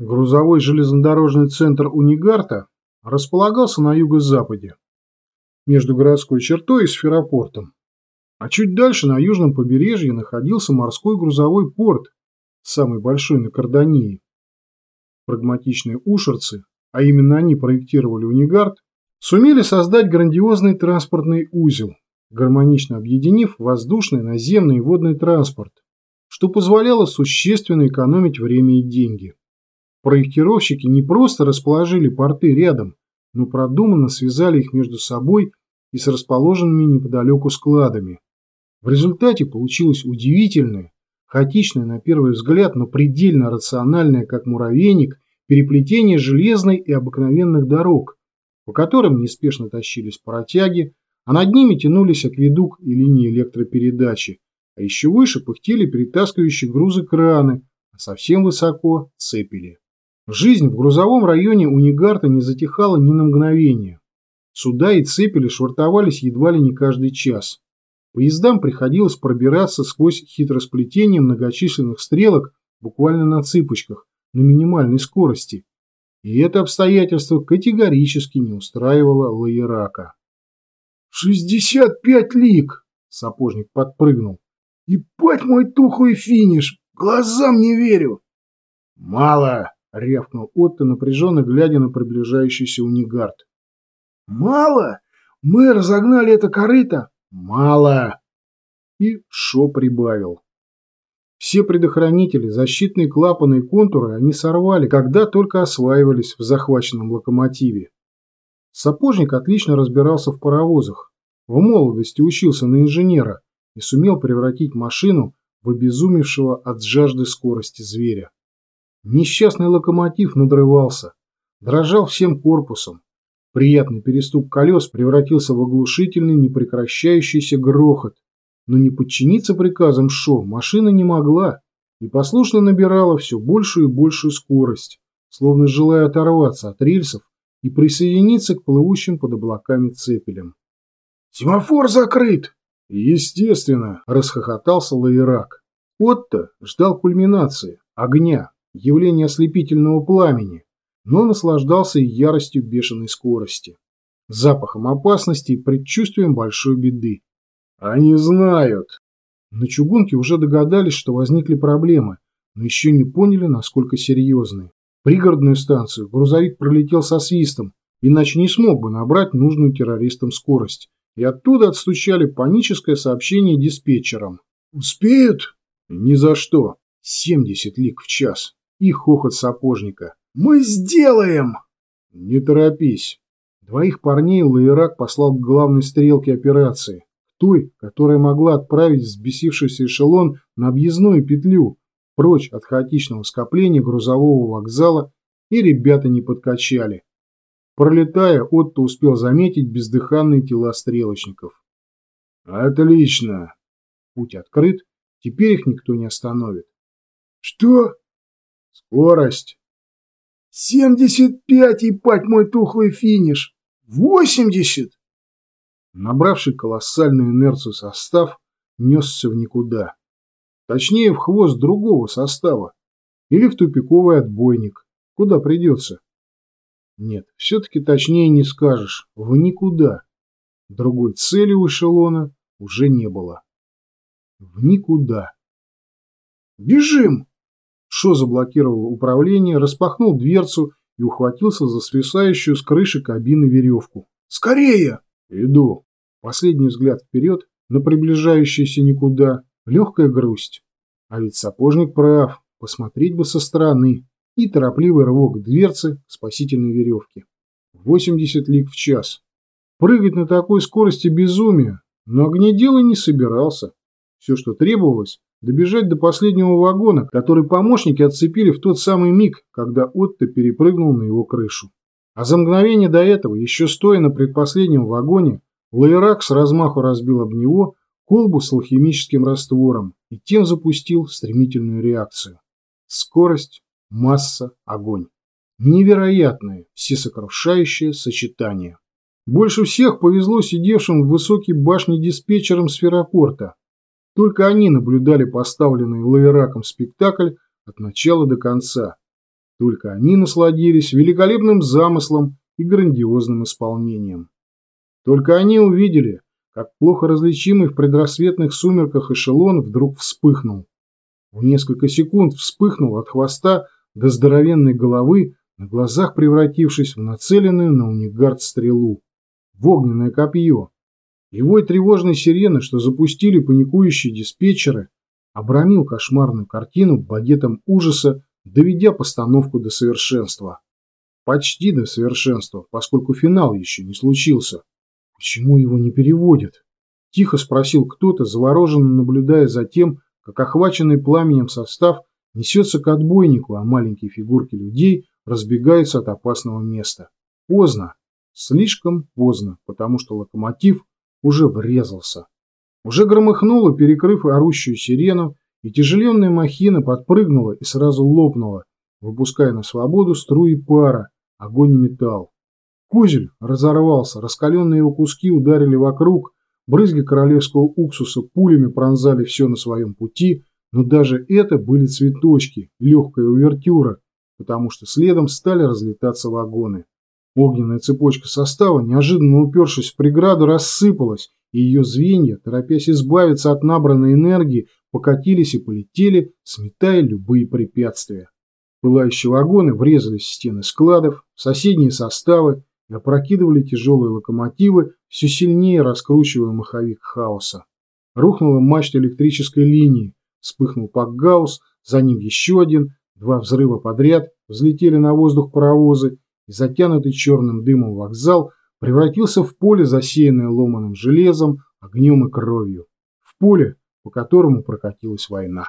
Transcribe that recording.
Грузовой железнодорожный центр Унигарта располагался на юго-западе, между городской чертой и сферопортом. А чуть дальше на южном побережье находился морской грузовой порт, самый большой на Кардании. Прагматичные ушерцы, а именно они проектировали Унигард, сумели создать грандиозный транспортный узел, гармонично объединив воздушный, наземный и водный транспорт, что позволяло существенно экономить время и деньги. Проектировщики не просто расположили порты рядом, но продуманно связали их между собой и с расположенными неподалеку складами. В результате получилось удивительное, хаотичное на первый взгляд, но предельно рациональное, как муравейник, переплетение железной и обыкновенных дорог, по которым неспешно тащились протяги, а над ними тянулись акведук и линии электропередачи, а еще выше пыхтели перетаскивающие грузы краны, а совсем высоко цепели. Жизнь в грузовом районе Унигарта не затихала ни на мгновение. Суда и цепели швартовались едва ли не каждый час. Поездам приходилось пробираться сквозь хитросплетение многочисленных стрелок буквально на цыпочках, на минимальной скорости. И это обстоятельство категорически не устраивало Лаирака. «Шестьдесят пять лиг!» — сапожник подпрыгнул. «И пать мой тухлый финиш! Глазам не верю!» «Мало!» — рявкнул Отто, напряженно глядя на приближающийся унигард. «Мало? Мы разогнали это корыто?» «Мало!» И Шо прибавил. Все предохранители, защитные клапаны и контуры они сорвали, когда только осваивались в захваченном локомотиве. Сапожник отлично разбирался в паровозах, в молодости учился на инженера и сумел превратить машину в обезумевшего от жажды скорости зверя. Несчастный локомотив надрывался, дрожал всем корпусом. Приятный перестук колес превратился в оглушительный непрекращающийся грохот. Но не подчиниться приказам Шо машина не могла и послушно набирала все большую и большую скорость, словно желая оторваться от рельсов и присоединиться к плывущим под облаками цепелям. «Семафор закрыт!» «Естественно!» – расхохотался Лаирак. Отто ждал кульминации, огня, явление ослепительного пламени, но наслаждался и яростью бешеной скорости, запахом опасности и предчувствием большой беды. Они знают. На чугунке уже догадались, что возникли проблемы, но еще не поняли, насколько серьезные. Пригородную станцию грузовик пролетел со свистом, иначе не смог бы набрать нужную террористам скорость. И оттуда отстучали паническое сообщение диспетчерам. «Успеют?» «Ни за что. 70 лик в час» и хохот сапожника. «Мы сделаем!» «Не торопись». Двоих парней Лаирак послал к главной стрелке операции, той, которая могла отправить взбесившийся эшелон на объездную петлю, прочь от хаотичного скопления грузового вокзала, и ребята не подкачали. Пролетая, Отто успел заметить бездыханные тела стрелочников. «Отлично!» Путь открыт, теперь их никто не остановит. «Что?» Скорость. Семьдесят пять, ебать мой тухлый финиш. Восемьдесят. Набравший колоссальную инерцию состав несся в никуда. Точнее, в хвост другого состава. Или в тупиковый отбойник. Куда придется. Нет, все-таки точнее не скажешь. В никуда. Другой цели у эшелона уже не было. В никуда. «Бежим!» Шо заблокировал управление, распахнул дверцу и ухватился за свисающую с крыши кабины веревку. «Скорее!» «Иду!» Последний взгляд вперед, на приближающийся никуда, легкая грусть. А ведь сапожник прав, посмотреть бы со стороны. И торопливый рывок дверцы спасительной веревки. 80 лиг в час. Прыгать на такой скорости безумие, но огнеделый не собирался. Все, что требовалось, добежать до последнего вагона, который помощники отцепили в тот самый миг, когда Отто перепрыгнул на его крышу. А за мгновение до этого, еще стоя на предпоследнем вагоне, Лайрак с размаху разбил об него колбу с алхимическим раствором и тем запустил стремительную реакцию. Скорость, масса, огонь. Невероятное, всесокрушающее сочетание. Больше всех повезло сидевшим в высокой башне диспетчерам сферопорта, только они наблюдали поставленный Лавераком спектакль от начала до конца. Только они насладились великолепным замыслом и грандиозным исполнением. Только они увидели, как плохо различимый в предрассветных сумерках эшелон вдруг вспыхнул. В несколько секунд вспыхнул от хвоста до здоровенной головы, на глазах превратившись в нацеленную на унигард стрелу, в огненное копье. И вой тревожной сирены, что запустили паникующие диспетчеры, обрамил кошмарную картину багетом ужаса, доведя постановку до совершенства. Почти до совершенства, поскольку финал еще не случился. Почему его не переводят? Тихо спросил кто-то, завороженно наблюдая за тем, как охваченный пламенем состав несется к отбойнику, а маленькие фигурки людей разбегаются от опасного места. Поздно. Слишком поздно, потому что локомотив уже врезался. Уже громыхнуло, перекрыв орущую сирену, и тяжеленная махина подпрыгнула и сразу лопнула, выпуская на свободу струи пара, огонь и металл. Козель разорвался, раскаленные его куски ударили вокруг, брызги королевского уксуса пулями пронзали все на своем пути, но даже это были цветочки, легкая увертюра, потому что следом стали разлетаться вагоны. Огненная цепочка состава, неожиданно упершись в преграду, рассыпалась, и ее звенья, торопясь избавиться от набранной энергии, покатились и полетели, сметая любые препятствия. Пылающие вагоны врезались в стены складов, в соседние составы и опрокидывали тяжелые локомотивы, все сильнее раскручивая маховик хаоса. Рухнула мачта электрической линии, вспыхнул пакгаус, за ним еще один, два взрыва подряд, взлетели на воздух паровозы, и затянутый черным дымом вокзал превратился в поле, засеянное ломаным железом, огнем и кровью. В поле, по которому прокатилась война.